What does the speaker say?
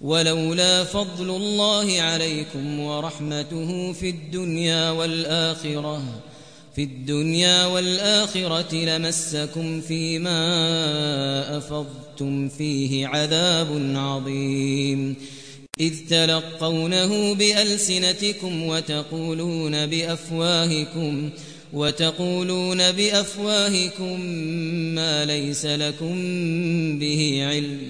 ولولا فضل الله عليكم ورحمته في الدنيا والآخرة في الدنيا والآخرة لمسكم فيما أفضتم فيه عذاب عظيم. إذ تلقونه بألسنتكم وتقولون بأفواهكم وتقولون بأفواهكم ما ليس لكم به علم.